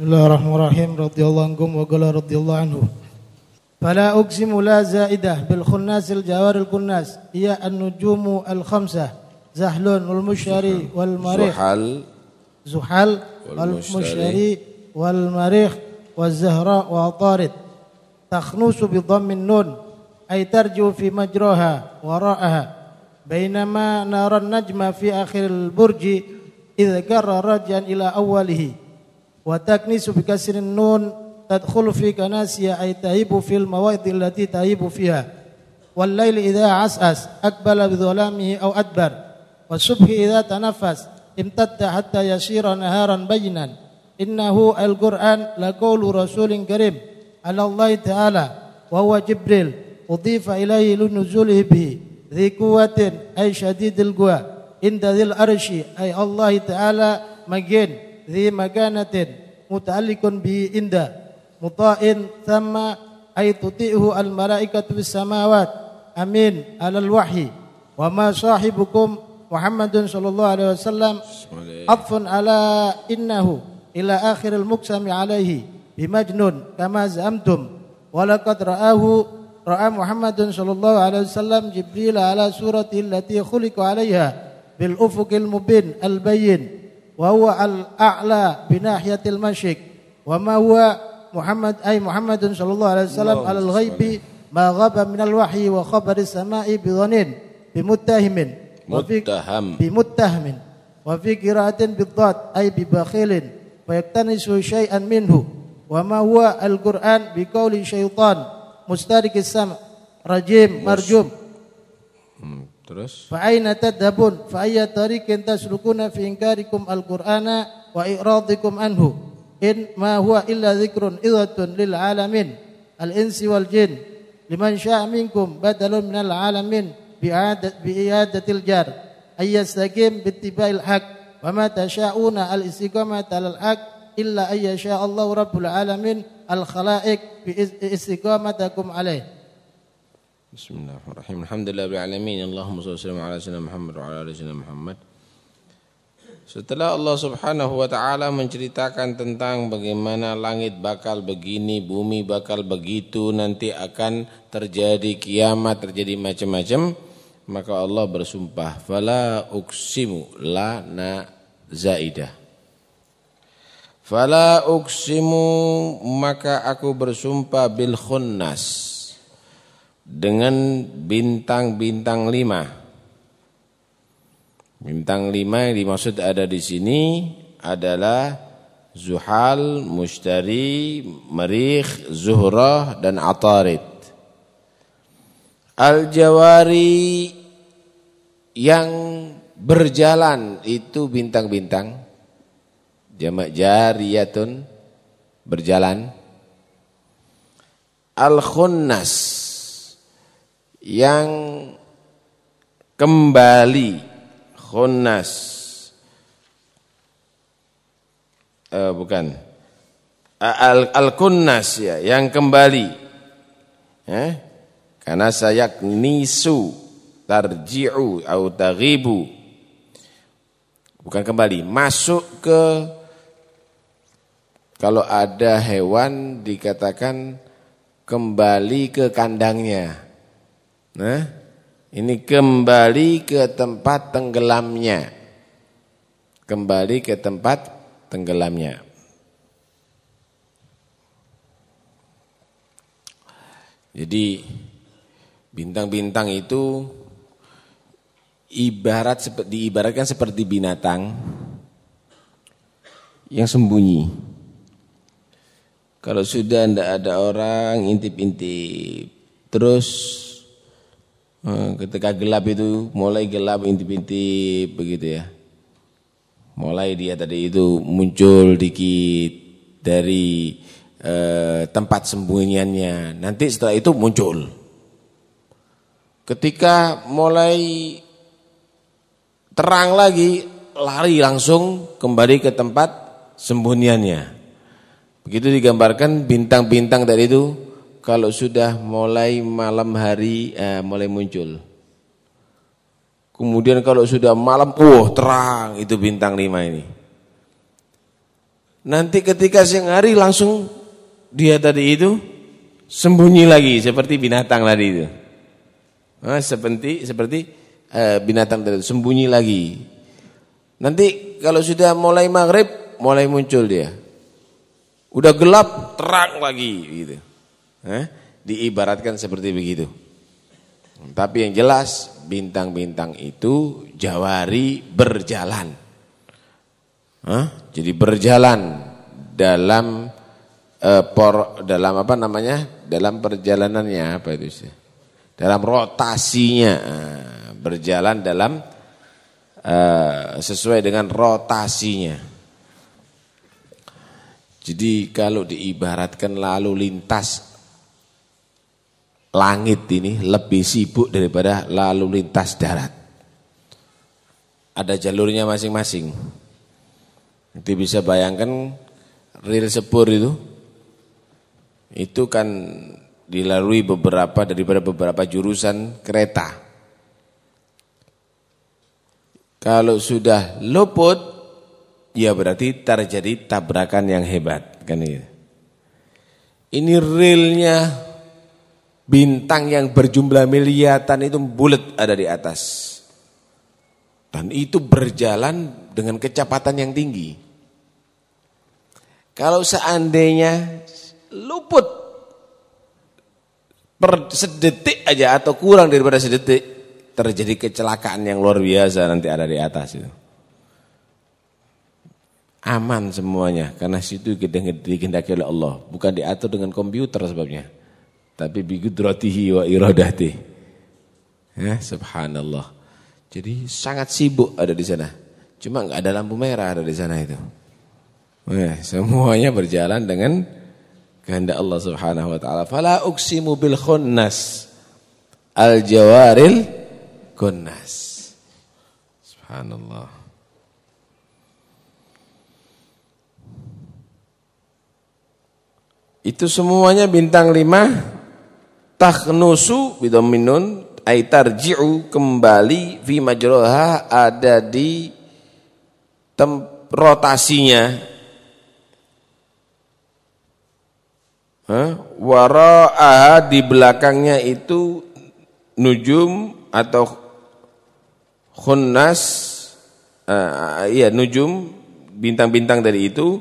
بسم الله الرحمن الرحيم رضي الله عنكم وقال رضي الله عنه فلا أقسم لا زائدة بالخناس الجوار الكناس هي النجوم الخمسة زحل والمشاري والمريخ زحل زحل والمشتري والمشتري والمريخ والزهراء وعطارد تخنوس بضم النون أي ترجو في مجراها وراءها بينما نرى النجم في آخر البرج إذ جر رجعا إلى أوله وتكنيس بكسر النون تدخل في كناسيا أي تهيب في المواضع التي تهيب فيها. والليل إذا عسعس أقبل بظلامه أو أدبر. والصبح إذا تنفس امتد حتى يصير نهارا بينا. إنه القرآن لقول رسول كريم على الله تعالى وهو جبريل أضيف إليه لنزوله به ذي قوة أي شديد القوى. عند ذي الأرش أي الله تعالى مجين. ذي مكانة متعلق به عند مطاع ثم أي تطيعه الملائكة في السماوات. أمين. على الوحي. وما صاحبكم محمد صلى الله عليه وسلم عطف على إنه إلى آخر المقسم عليه بمجنون كما زعمتم. ولقد رآه رأى محمد صلى الله عليه وسلم جبريل على صورته التي خلق عليها بالأفق المبين البين. wa huwa al-a'la binahiyatil masyik wa ma huwa Muhammad ay Muhammadun sallallahu alaihi wasallam al ghaibi ma ghaba minal wahyi wa khabari samai bi dhanin bi muttahimin. Muttaham. bi muttahamin. Wa fi qira'atin bi dhad ay bi bakhilin. Wa yaktanisu syai'an minhu. Wa ma huwa al-Qur'an bi qawli syaitan mustarikis sam rajim marjum. terus فأين تذهبون فأي طريق تسلكون في إنكاركم القرآن وإعراضكم عنه إن ما هو إلا ذكر إذة للعالمين الإنس والجن لمن شاء منكم بدل من العالمين بإعادة, بإعادة الجار أن يستقيم باتباع الحق وما تشاءون الاستقامة على الحق إلا أن يشاء الله رب العالمين الخلائق باستقامتكم عليه Bismillahirrahmanirrahim. Alhamdulillahirrahmanirrahim. Allahumma salli wa sallim ala sayyidina Muhammad wa ala ali sayyidina Muhammad. Setelah Allah Subhanahu wa taala menceritakan tentang bagaimana langit bakal begini, bumi bakal begitu, nanti akan terjadi kiamat, terjadi macam-macam, maka Allah bersumpah, "Fala uqsimu la na zaidah." Fala uqsimu maka aku bersumpah bil khunnas dengan bintang-bintang lima. Bintang lima yang dimaksud ada di sini adalah Zuhal, Mushtari, Merikh, Zuhrah dan Atarid. Al-Jawari yang berjalan itu bintang-bintang. Jamak jariyatun berjalan. Al-Khunnas yang kembali khunnas eh, bukan. Al al kunnas ya yang kembali. Eh? karena saya nisu tarji'u atau taghibu. Bukan kembali masuk ke kalau ada hewan dikatakan kembali ke kandangnya Nah, ini kembali ke tempat tenggelamnya. Kembali ke tempat tenggelamnya. Jadi bintang-bintang itu ibarat diibaratkan seperti binatang yang sembunyi. Kalau sudah tidak ada orang intip-intip, terus ketika gelap itu mulai gelap intip-intip begitu ya. Mulai dia tadi itu muncul dikit dari eh, tempat sembunyiannya. Nanti setelah itu muncul. Ketika mulai terang lagi, lari langsung kembali ke tempat sembunyiannya. Begitu digambarkan bintang-bintang tadi itu kalau sudah mulai malam hari eh, mulai muncul. Kemudian kalau sudah malam, wah terang itu bintang lima ini. Nanti ketika siang hari langsung dia tadi itu sembunyi lagi seperti binatang tadi itu. Nah, seperti seperti uh, binatang tadi sembunyi lagi. Nanti kalau sudah mulai maghrib mulai muncul dia. Udah gelap terang lagi gitu. Eh, diibaratkan seperti begitu. Tapi yang jelas bintang-bintang itu jawari berjalan. Hah? Jadi berjalan dalam uh, por, dalam apa namanya? Dalam perjalanannya apa itu sih? Dalam rotasinya uh, berjalan dalam uh, sesuai dengan rotasinya. Jadi kalau diibaratkan lalu lintas langit ini lebih sibuk daripada lalu lintas darat. Ada jalurnya masing-masing. Nanti bisa bayangkan rel sepur itu itu kan dilalui beberapa daripada beberapa jurusan kereta. Kalau sudah luput ya berarti terjadi tabrakan yang hebat kan ini. Ini relnya bintang yang berjumlah miliatan itu bulat ada di atas. Dan itu berjalan dengan kecepatan yang tinggi. Kalau seandainya luput per sedetik aja atau kurang daripada sedetik terjadi kecelakaan yang luar biasa nanti ada di atas itu. Aman semuanya karena situ dikehendaki oleh Allah, bukan diatur dengan komputer sebabnya. Tapi bigudratihi wa iradati. Ya, subhanallah. Jadi sangat sibuk ada di sana. Cuma nggak ada lampu merah ada di sana itu. Eh, semuanya berjalan dengan kehendak Allah Subhanahu wa taala. Fala uksimu bil khunnas al jawaril kunnas. Subhanallah. Itu semuanya bintang lima takhnusu bidominun aitarji'u kembali fi majroha ada di tem rotasinya. Wara'aha di belakangnya itu nujum atau khunnas uh, iya nujum bintang-bintang dari itu.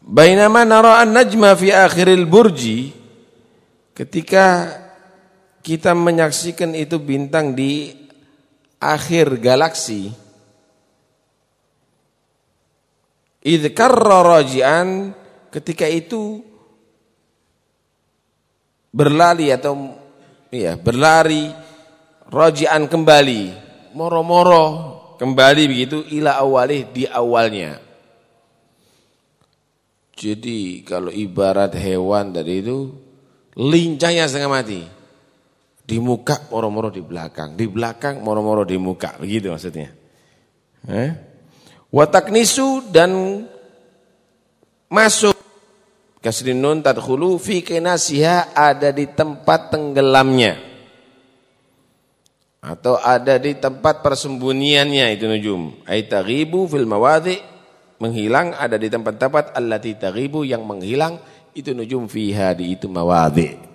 Bainama nara an-najma fi akhiril burji ketika kita menyaksikan itu bintang di akhir galaksi idkarra raji'an ketika itu berlari atau ya berlari raji'an kembali moro-moro kembali begitu ila awalih di awalnya. Jadi kalau ibarat hewan tadi itu lincahnya setengah mati. Di muka moro-moro di belakang, di belakang moro-moro di muka, begitu maksudnya. Eh? Wataknisu dan masuk. Kasrinun tadkhulu fi ada di tempat tenggelamnya. Atau ada di tempat persembunyiannya itu nujum. Ay taghibu fil mawadhi. Menghilang ada di tempat-tempat allati taghibu yang menghilang itu nujum fiha di itu mawadhi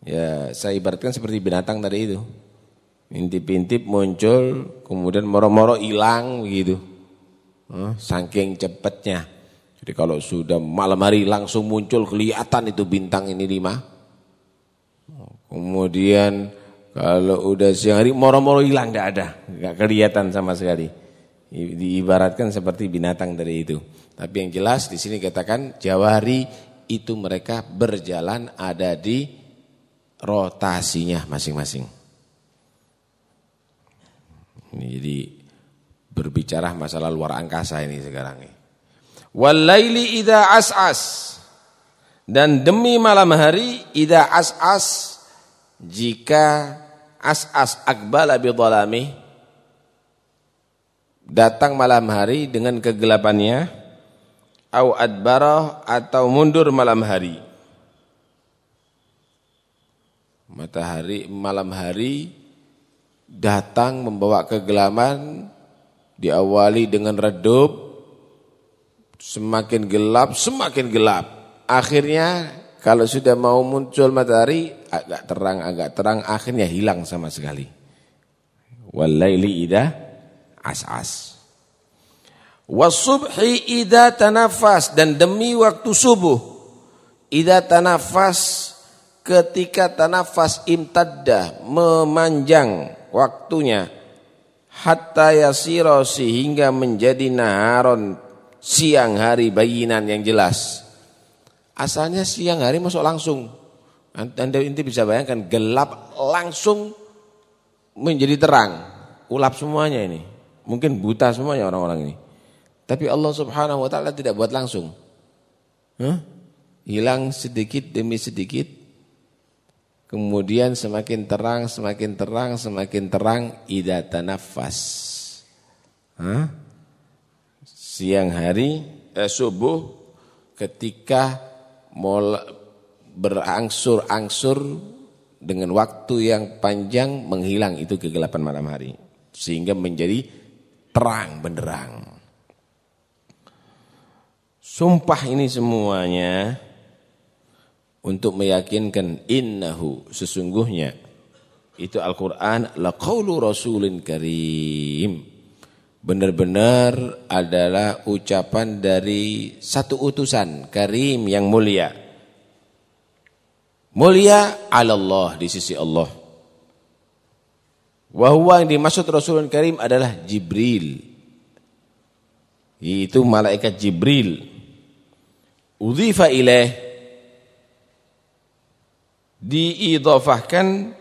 Ya, saya ibaratkan seperti binatang tadi itu. Intip-intip muncul, kemudian moro-moro hilang begitu. Saking cepatnya. Jadi kalau sudah malam hari langsung muncul kelihatan itu bintang ini lima. Kemudian kalau udah siang hari moro-moro hilang nggak ada, nggak kelihatan sama sekali. Diibaratkan seperti binatang tadi itu. Tapi yang jelas di sini katakan jawari itu mereka berjalan ada di rotasinya masing-masing. Ini jadi berbicara masalah luar angkasa ini sekarang ini. Walaili idza as'as dan demi malam hari idza as'as jika as'as akbala bi datang malam hari dengan kegelapannya au adbarah atau mundur malam hari. Matahari malam hari datang membawa kegelapan diawali dengan redup semakin gelap semakin gelap. Akhirnya kalau sudah mau muncul matahari agak terang agak terang akhirnya hilang sama sekali. Walaili idza as'as wasubhi idza tanafas dan demi waktu subuh idza tanafas ketika tanafas imtadda memanjang waktunya hatta yasira sehingga menjadi naharon siang hari bayinan yang jelas Asalnya siang hari masuk langsung. Anda inti bisa bayangkan gelap langsung menjadi terang. Ulap semuanya ini. Mungkin buta semuanya orang-orang ini. Tapi Allah subhanahu wa ta'ala tidak buat langsung. Huh? Hilang sedikit demi sedikit. Kemudian semakin terang, semakin terang, semakin terang. Ida tanafas. Huh? Siang hari, eh, subuh ketika berangsur-angsur dengan waktu yang panjang menghilang itu kegelapan malam hari sehingga menjadi terang benderang. Sumpah ini semuanya untuk meyakinkan innahu sesungguhnya itu Al-Qur'an laqaulu rasulin karim benar-benar adalah ucapan dari satu utusan karim yang mulia. Mulia Allah di sisi Allah. Wahwa yang dimaksud Rasulun Karim adalah Jibril. Itu malaikat Jibril. Udhifa ilaih. Diidhafahkan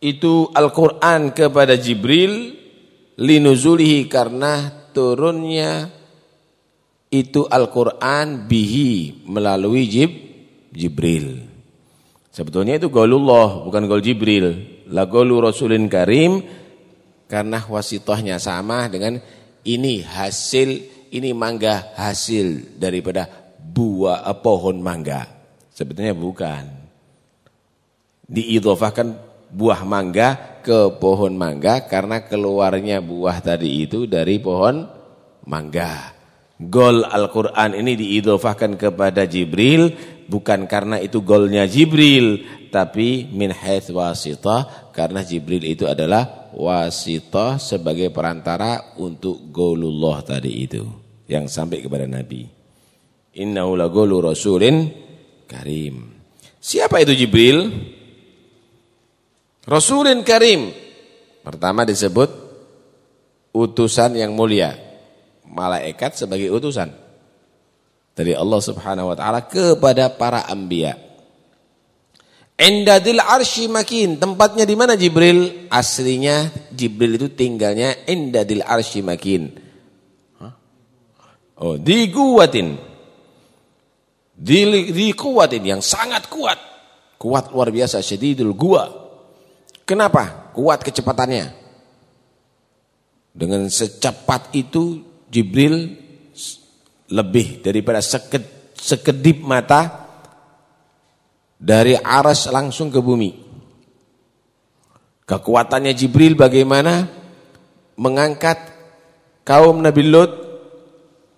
itu Al-Quran kepada Jibril linuzulihi karena turunnya itu Al-Quran bihi melalui Jib, Jibril. Sebetulnya itu gaulullah bukan gaul Jibril. La gaulu Rasulin Karim karena wasitohnya sama dengan ini hasil ini mangga hasil daripada buah eh, pohon mangga. Sebetulnya bukan. Diidhofahkan buah mangga ke pohon mangga karena keluarnya buah tadi itu dari pohon mangga. Gol Al-Quran ini diidofahkan kepada Jibril bukan karena itu golnya Jibril tapi min haith wasitah karena Jibril itu adalah wasitah sebagai perantara untuk golullah tadi itu yang sampai kepada Nabi. Innahu la golu rasulin karim. Siapa itu Jibril? Rasulin Karim. Pertama disebut utusan yang mulia. Malaikat sebagai utusan dari Allah Subhanahu wa taala kepada para anbiya. Indadil arsy makin, tempatnya di mana Jibril? Aslinya Jibril itu tinggalnya indadil arsy makin. Oh, di kuwatin. Di, kuwatin yang sangat kuat. Kuat luar biasa, syadidul gua. Kenapa? Kuat kecepatannya. Dengan secepat itu Jibril lebih daripada seked, sekedip mata dari aras langsung ke bumi. Kekuatannya Jibril bagaimana? Mengangkat kaum Nabi Lut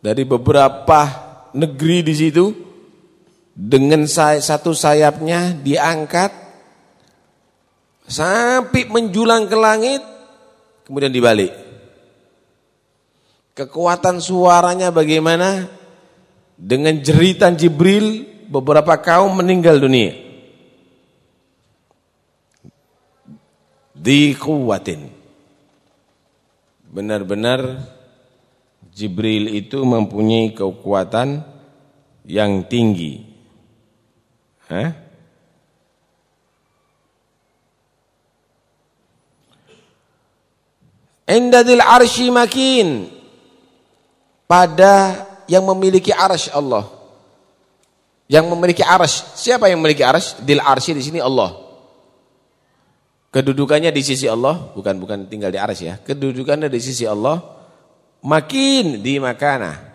dari beberapa negeri di situ dengan satu sayapnya diangkat sampai menjulang ke langit kemudian dibalik. Kekuatan suaranya bagaimana? Dengan jeritan Jibril beberapa kaum meninggal dunia. Di kuwatin. Benar-benar Jibril itu mempunyai kekuatan yang tinggi. Hah? Indadil arsy makin. Pada yang memiliki arsy Allah. Yang memiliki arsy. Siapa yang memiliki arsy? Dil arsy di sini Allah. Kedudukannya di sisi Allah, bukan bukan tinggal di arsy ya. Kedudukannya di sisi Allah makin di makana.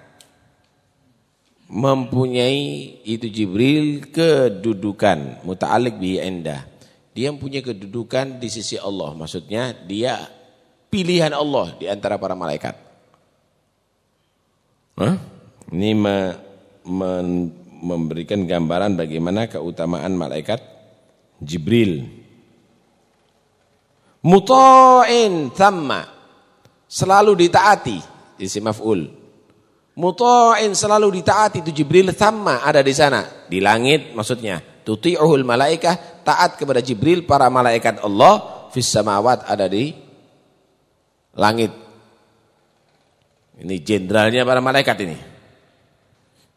Mempunyai itu Jibril kedudukan muta'alliq bihi indah. Dia punya kedudukan di sisi Allah. Maksudnya dia pilihan Allah di antara para malaikat. Hah? Ini me, me, memberikan gambaran bagaimana keutamaan malaikat Jibril. Muta'in thamma. Selalu ditaati. Isi maf'ul. Muta'in selalu ditaati itu Jibril thamma ada di sana. Di langit maksudnya. Tuti'uhul malaikah. Taat kepada Jibril para malaikat Allah. Fis samawat ada di langit. Ini jenderalnya para malaikat ini.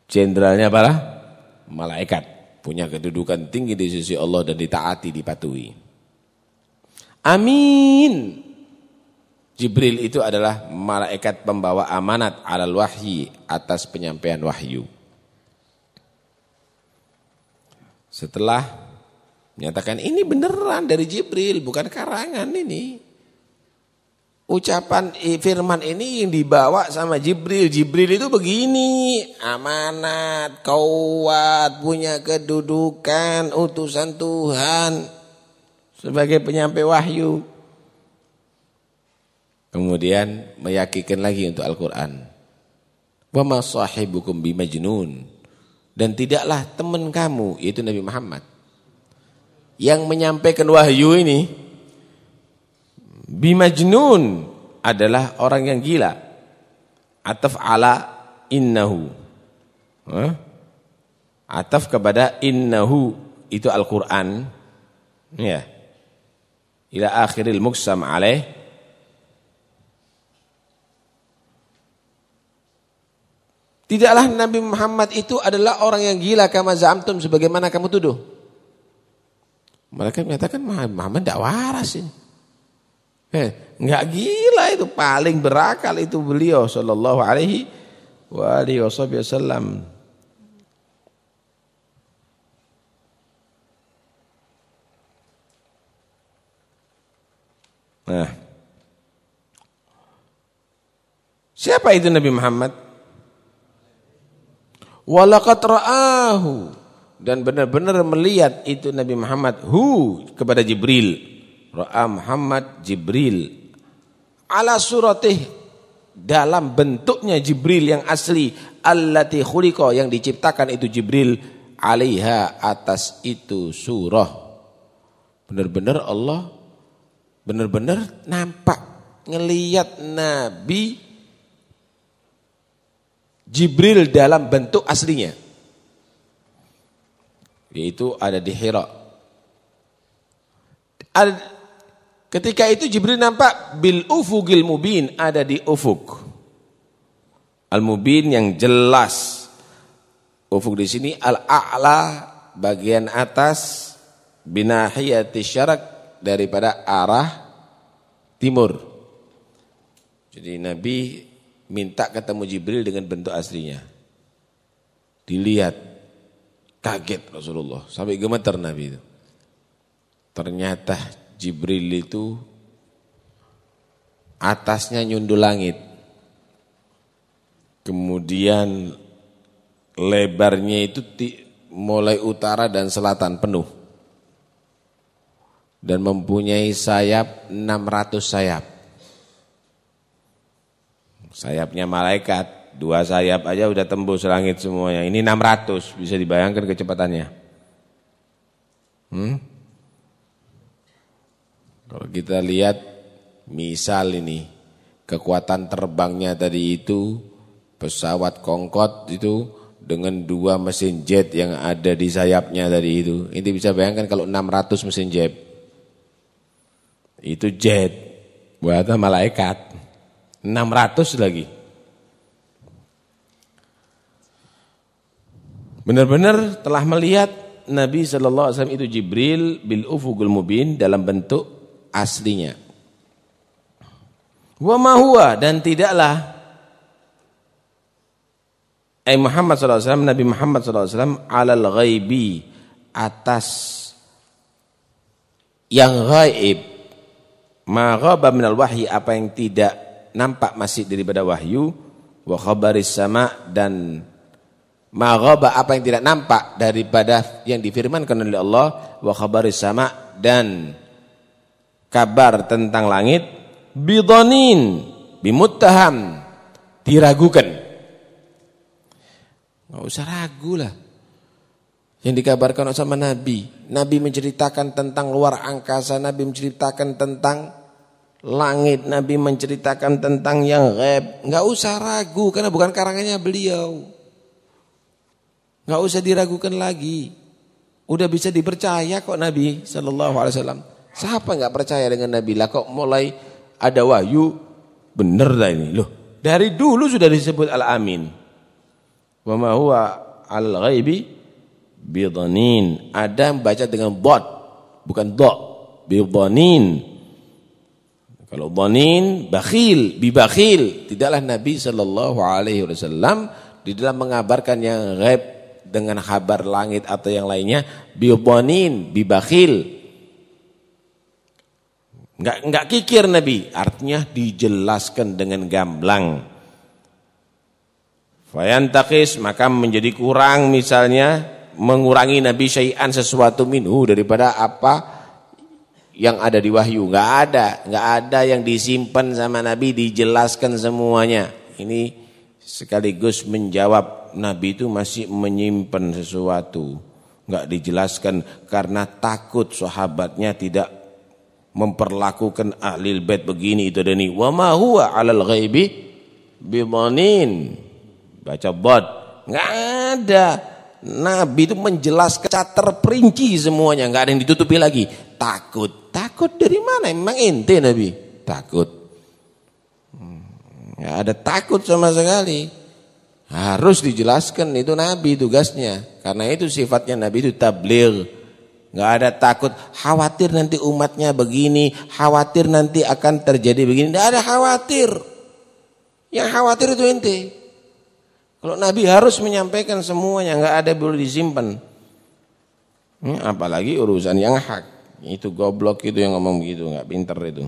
Jenderalnya para malaikat. Punya kedudukan tinggi di sisi Allah dan ditaati, dipatuhi. Amin. Jibril itu adalah malaikat pembawa amanat alal wahyi atas penyampaian wahyu. Setelah menyatakan ini beneran dari Jibril, bukan karangan ini ucapan firman ini yang dibawa sama Jibril. Jibril itu begini, amanat, kuat, punya kedudukan, utusan Tuhan sebagai penyampai wahyu. Kemudian meyakinkan lagi untuk Al-Qur'an. Bimajnun. Dan tidaklah teman kamu, yaitu Nabi Muhammad yang menyampaikan wahyu ini Bimajnun adalah orang yang gila. Ataf ala innahu. Ataf kepada innahu itu Al-Qur'an. Ya. Ila akhiril muksam alaih. Tidaklah Nabi Muhammad itu adalah orang yang gila kama zamtum sebagaimana kamu tuduh. Mereka menyatakan Muhammad tidak waras ini. Eh, enggak gila itu paling berakal itu beliau sallallahu alaihi wa alihi wasallam. Nah. Siapa itu Nabi Muhammad? Walaqad ra'ahu. Dan benar-benar melihat itu Nabi Muhammad hu kepada Jibril. Ra'a Muhammad Jibril. Ala suratih. Dalam bentuknya Jibril yang asli. Allati khuliqa yang diciptakan itu Jibril alaiha atas itu surah. Benar-benar Allah benar-benar nampak ngelihat Nabi Jibril dalam bentuk aslinya. Yaitu ada di Hira. Ketika itu Jibril nampak bil ufugil mubin ada di ufuk. Al mubin yang jelas. Ufuk di sini al a'la bagian atas binahiyati syarak daripada arah timur. Jadi Nabi minta ketemu Jibril dengan bentuk aslinya. Dilihat kaget Rasulullah sampai gemeter Nabi itu. Ternyata Jibril itu atasnya nyundul langit. Kemudian lebarnya itu mulai utara dan selatan penuh. Dan mempunyai sayap 600 sayap. Sayapnya malaikat, dua sayap aja udah tembus langit semuanya. Ini 600, bisa dibayangkan kecepatannya. Hmm? Kalau kita lihat misal ini kekuatan terbangnya tadi itu pesawat Concorde itu dengan dua mesin jet yang ada di sayapnya tadi itu. Ini bisa bayangkan kalau 600 mesin jet. Itu jet buatan malaikat. 600 lagi. Benar-benar telah melihat Nabi sallallahu alaihi wasallam itu Jibril bil ufugul mubin dalam bentuk aslinya. Wa ma huwa dan tidaklah Ay Muhammad SAW, Nabi Muhammad SAW alal ghaibi atas yang gaib ma ghaba minal wahyi apa yang tidak nampak masih daripada wahyu wa khabaris sama dan ma ghaba apa yang tidak nampak daripada yang difirmankan oleh Allah wa khabaris sama dan kabar tentang langit bidanin bimuttaham diragukan. Enggak usah ragu lah. Yang dikabarkan sama Nabi. Nabi menceritakan tentang luar angkasa, Nabi menceritakan tentang langit, Nabi menceritakan tentang yang gaib. Enggak usah ragu karena bukan karangannya beliau. Enggak usah diragukan lagi. Udah bisa dipercaya kok Nabi sallallahu alaihi wasallam. Siapa enggak percaya dengan Nabi lah kok mulai ada wahyu bener dah ini. Loh, dari dulu sudah disebut Al-Amin. Wa ma huwa al-ghaibi bidanin. Ada yang baca dengan bot, bukan do. Bidanin. Kalau dhanin bakhil, bibakhil. Tidaklah Nabi sallallahu alaihi wasallam di dalam mengabarkan yang gaib dengan kabar langit atau yang lainnya bidanin, bibakhil. Enggak enggak kikir Nabi, artinya dijelaskan dengan gamblang. Fayantakis maka menjadi kurang misalnya mengurangi Nabi syai'an sesuatu minhu daripada apa yang ada di wahyu. Enggak ada, enggak ada yang disimpan sama Nabi dijelaskan semuanya. Ini sekaligus menjawab Nabi itu masih menyimpan sesuatu. Enggak dijelaskan karena takut sahabatnya tidak memperlakukan ahli bait begini itu dan ini. Wa ma huwa 'alal ghaibi bimanin. Baca bot. Enggak ada. Nabi itu menjelaskan terperinci semuanya, nggak ada yang ditutupi lagi. Takut, takut dari mana? Emang ente Nabi takut. Hmm, nggak ada takut sama sekali. Harus dijelaskan itu Nabi tugasnya. Karena itu sifatnya Nabi itu tabligh. Nggak ada takut, khawatir nanti umatnya begini, khawatir nanti akan terjadi begini. Nggak ada khawatir. Yang khawatir itu ente. Kalau Nabi harus menyampaikan semuanya, nggak ada boleh disimpan. Hmm, apalagi urusan yang hak. Itu goblok itu yang ngomong begitu, nggak pinter itu.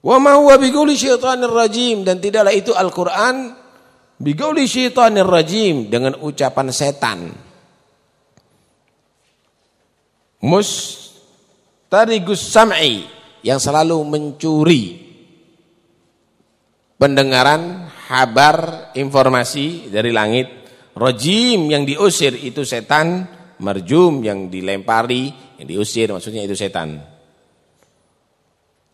Wa ma huwa biqauli syaitanir rajim dan tidaklah itu Al-Qur'an biqauli syaitanir rajim dengan ucapan setan. Mustarigus sam'i yang selalu mencuri pendengaran, kabar, informasi dari langit. Rojim yang diusir itu setan, marjum yang dilempari, yang diusir maksudnya itu setan.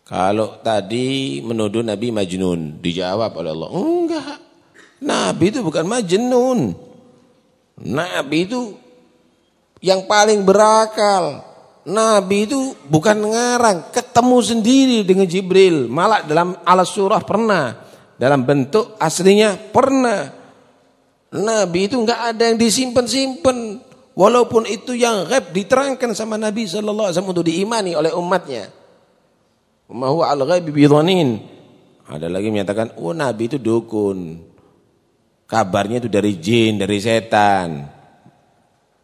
Kalau tadi menuduh Nabi Majnun, dijawab oleh Allah, enggak. Nabi itu bukan Majnun. Nabi itu yang paling berakal. Nabi itu bukan ngarang, ketemu sendiri dengan Jibril. Malah dalam alas surah pernah dalam bentuk aslinya pernah. Nabi itu enggak ada yang disimpan-simpan. Walaupun itu yang gaib diterangkan sama Nabi sallallahu alaihi wasallam untuk diimani oleh umatnya. Ma huwa. Ada lagi menyatakan, "Oh, Nabi itu dukun." Kabarnya itu dari jin, dari setan.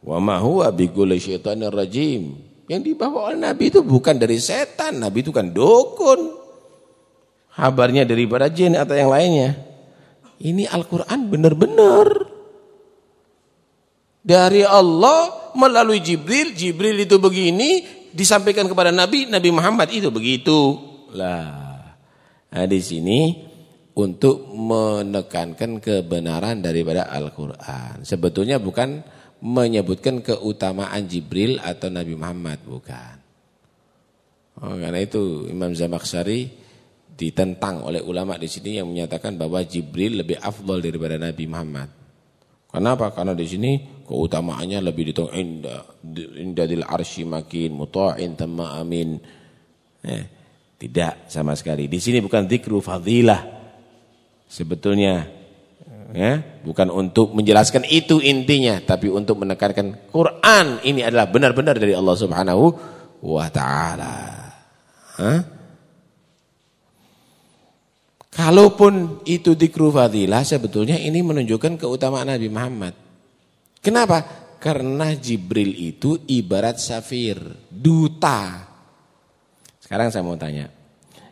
Wa ma huwa syaitanir rajim. Yang dibawa oleh Nabi itu bukan dari setan, Nabi itu kan dukun kabarnya daripada jin atau yang lainnya. Ini Al-Quran benar-benar. Dari Allah melalui Jibril, Jibril itu begini, disampaikan kepada Nabi, Nabi Muhammad itu begitu. Lah, nah di sini untuk menekankan kebenaran daripada Al-Quran. Sebetulnya bukan menyebutkan keutamaan Jibril atau Nabi Muhammad, bukan. Oh, karena itu Imam Zamakhsyari ditentang oleh ulama di sini yang menyatakan bahwa Jibril lebih afdal daripada Nabi Muhammad. Kenapa? Karena di sini keutamaannya lebih ditong inda inda dil arsy makin muta'in tamma amin. Eh, tidak sama sekali. Di sini bukan zikru fadilah. Sebetulnya ya, bukan untuk menjelaskan itu intinya, tapi untuk menekankan Quran ini adalah benar-benar dari Allah Subhanahu wa taala. Hah? Kalaupun itu dikru fadilah sebetulnya ini menunjukkan keutamaan Nabi Muhammad. Kenapa? Karena Jibril itu ibarat safir, duta. Sekarang saya mau tanya.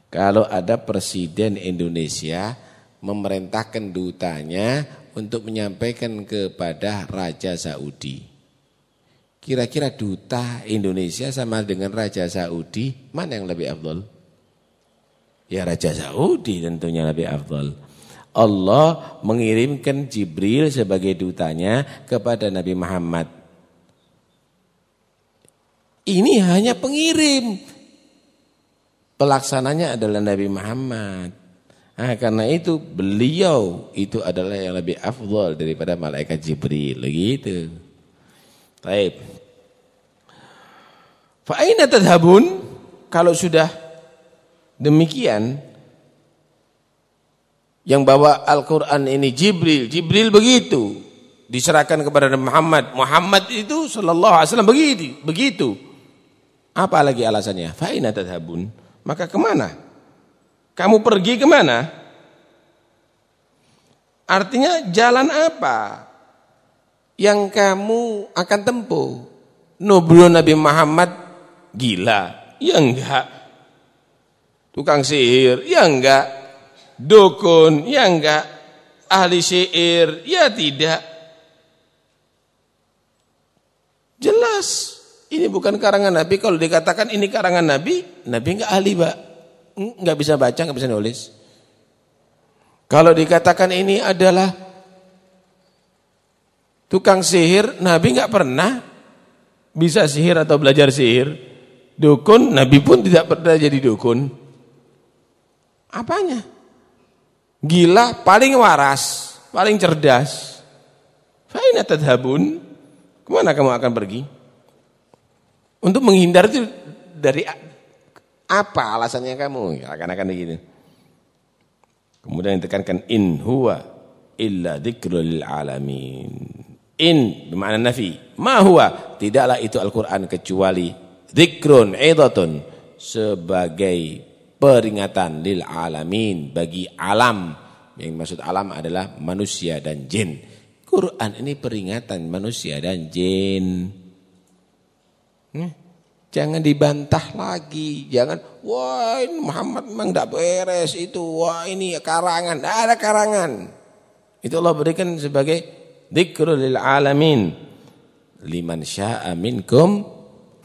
Kalau ada presiden Indonesia memerintahkan dutanya untuk menyampaikan kepada Raja Saudi. Kira-kira duta Indonesia sama dengan Raja Saudi, mana yang lebih afdol? Ya Raja Saudi tentunya lebih afdol. Allah mengirimkan Jibril sebagai dutanya kepada Nabi Muhammad. Ini hanya pengirim. Pelaksananya adalah Nabi Muhammad. Nah, karena itu beliau itu adalah yang lebih afdol daripada malaikat Jibril. Begitu. Baik. Fa aina? Kalau sudah demikian yang bawa Al-Qur'an ini Jibril, Jibril begitu diserahkan kepada Muhammad. Muhammad itu sallallahu alaihi wasallam begitu, begitu. Apa lagi alasannya? Fa aina tadhhabun? Maka ke mana? Kamu pergi ke mana? Artinya jalan apa? yang kamu akan tempuh. Nublu Nabi Muhammad gila? Ya enggak. Tukang sihir? Ya enggak. Dukun? Ya enggak. Ahli sihir? Ya tidak. Jelas. Ini bukan karangan Nabi. Kalau dikatakan ini karangan Nabi, Nabi enggak ahli, Pak. Enggak bisa baca, enggak bisa nulis. Kalau dikatakan ini adalah Tukang sihir, Nabi nggak pernah bisa sihir atau belajar sihir. Dukun, Nabi pun tidak pernah jadi dukun. Apanya? Gila, paling waras, paling cerdas. Fa'ina tadhabun? Ke mana kamu akan pergi? Untuk menghindar itu dari apa alasannya kamu? Akan-akan begitu. Kemudian ditekankan in huwa illa dzikrul alamin. In bermakna nafi. Ma huwa? Tidaklah itu Al-Qur'an kecuali dzikrun idatun sebagai peringatan lil alamin bagi alam. Yang maksud alam adalah manusia dan jin. Quran ini peringatan manusia dan jin. Hmm? Jangan dibantah lagi, jangan wah ini Muhammad memang tidak beres itu, wah ini karangan, tidak ada karangan. Itu Allah berikan sebagai Dzikrul lil alamin. Liman syaa minkum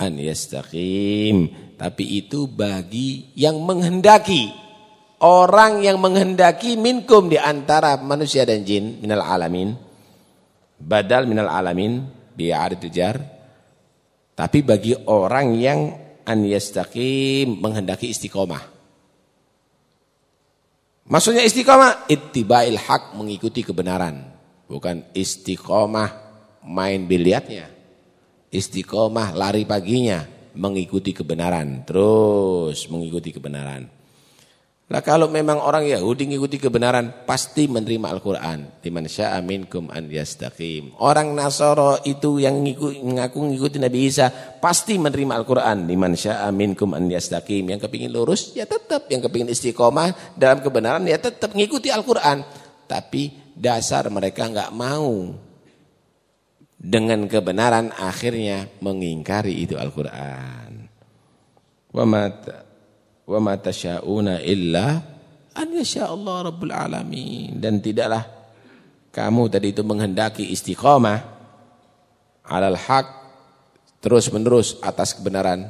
an yastaqim. Tapi itu bagi yang menghendaki. Orang yang menghendaki minkum di antara manusia dan jin minal alamin. Badal minal alamin bi'arid tujar. Tapi bagi orang yang an yastaqim menghendaki istiqomah. Maksudnya istiqomah ittibail hak mengikuti kebenaran. Bukan istiqomah main biliatnya. Istiqomah lari paginya mengikuti kebenaran. Terus mengikuti kebenaran. Nah kalau memang orang Yahudi mengikuti kebenaran pasti menerima Al-Quran. Diman sya'a minkum an yastaqim. Orang Nasoro itu yang mengaku mengikuti Nabi Isa pasti menerima Al-Quran. Diman sya'a minkum an yastaqim. Yang kepingin lurus ya tetap. Yang kepingin istiqomah dalam kebenaran ya tetap mengikuti Al-Quran. Tapi dasar mereka enggak mau dengan kebenaran akhirnya mengingkari itu Al-Qur'an. Wa ma wa ma tasyauna illa an Allah rabbul alamin. Dan tidaklah kamu tadi itu menghendaki istiqamah alal haq terus menerus atas kebenaran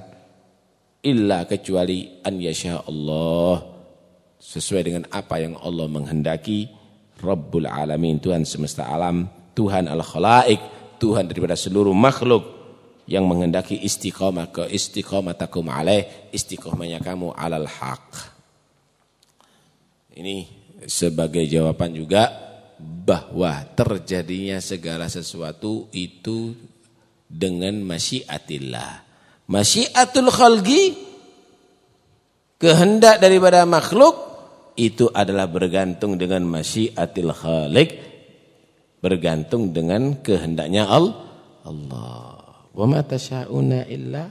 illa kecuali an Allah sesuai dengan apa yang Allah menghendaki. Rabbul Alamin, Tuhan semesta alam, Tuhan al-khalaik, Tuhan daripada seluruh makhluk yang menghendaki istiqamah ke istiqamatakum alaih, istiqamahnya kamu alal haq. Ini sebagai jawaban juga bahwa terjadinya segala sesuatu itu dengan masyiatillah. Masyiatul khalqi kehendak daripada makhluk itu adalah bergantung dengan masyiatil khalik bergantung dengan kehendaknya Allah. Wa ma tasyauna illa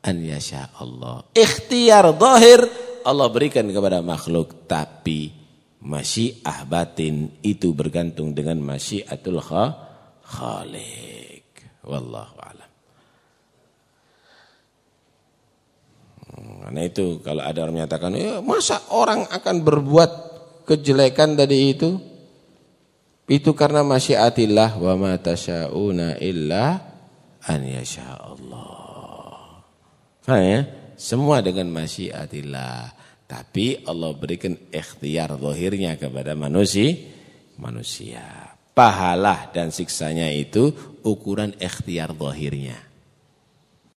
an yasha Allah. Ikhtiar zahir Allah berikan kepada makhluk tapi masyiah batin itu bergantung dengan masyiatul khalik wallahu Karena itu kalau ada orang menyatakan, ya, masa orang akan berbuat kejelekan tadi itu? Itu karena masyiatillah wa ma tasyauna illa an yasha Allah. Faham ya? Semua dengan masyiatillah. Tapi Allah berikan ikhtiar zahirnya kepada manusia. manusia. Pahala dan siksanya itu ukuran ikhtiar zahirnya.